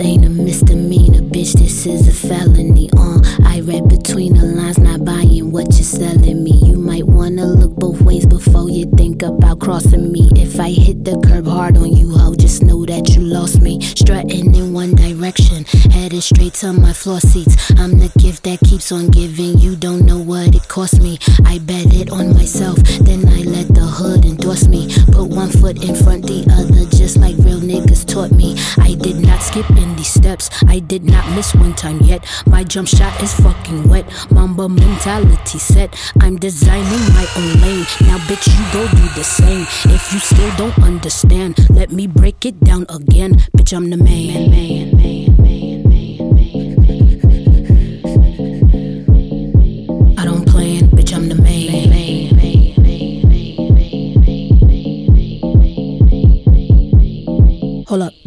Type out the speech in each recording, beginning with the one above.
ain't a misdemeanor, bitch. This is a felony. Uh, I read between the lines, not buying what you're selling me. You might wanna look both ways before you think about crossing me. If I hit the curb hard on you, ho, just know that you lost me. Strutting in one direction, headed straight to my floor seats. I'm the gift that keeps on giving. You don't know what it cost me. I bet it on myself, then I let the hood endorse me. Put one foot in did not skip in these steps, I did not miss one time yet. My jump shot is fucking wet. Mamba mentality set. I'm designing my own lane. Now, bitch, you go do the same. If you still don't understand, let me break it down again. Bitch, I'm the man. man, man, man,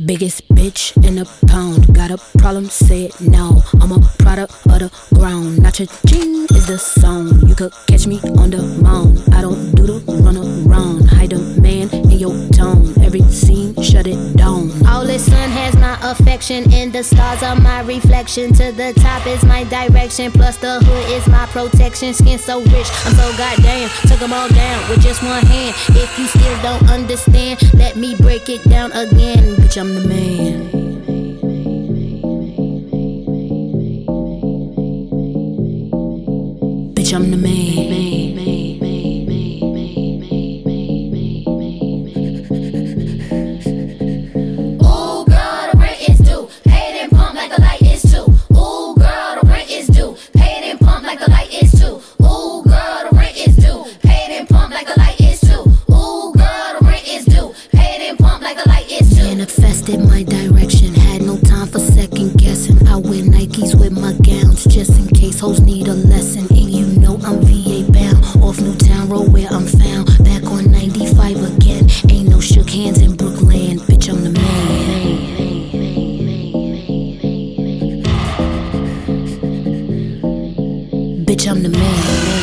biggest bitch in the pound. Got a problem, say it now. I'm a product of the ground. Not your ching is the sound. You could catch me on the mound. I don't do the run around. Hide a man in your town. Every scene, shut it down. All the sun has my affection, and the stars are my reflection. To the top is my direction, plus the hood is my protection. Skin so rich, I'm so goddamn. Took them all down with just one hand. If you still don't understand, let me break it down again. Bitch, I'm the man. Bitch, I'm the man. Manifested my direction. Had no time for second guessing. I wear Nikes with my gowns just in case hoes need a lesson. And you know I'm VA bound. Off Newtown Road where I'm found. Back on 95 again. Ain't no shook hands in Brooklyn. Bitch, I'm the man. Bitch, I'm the man.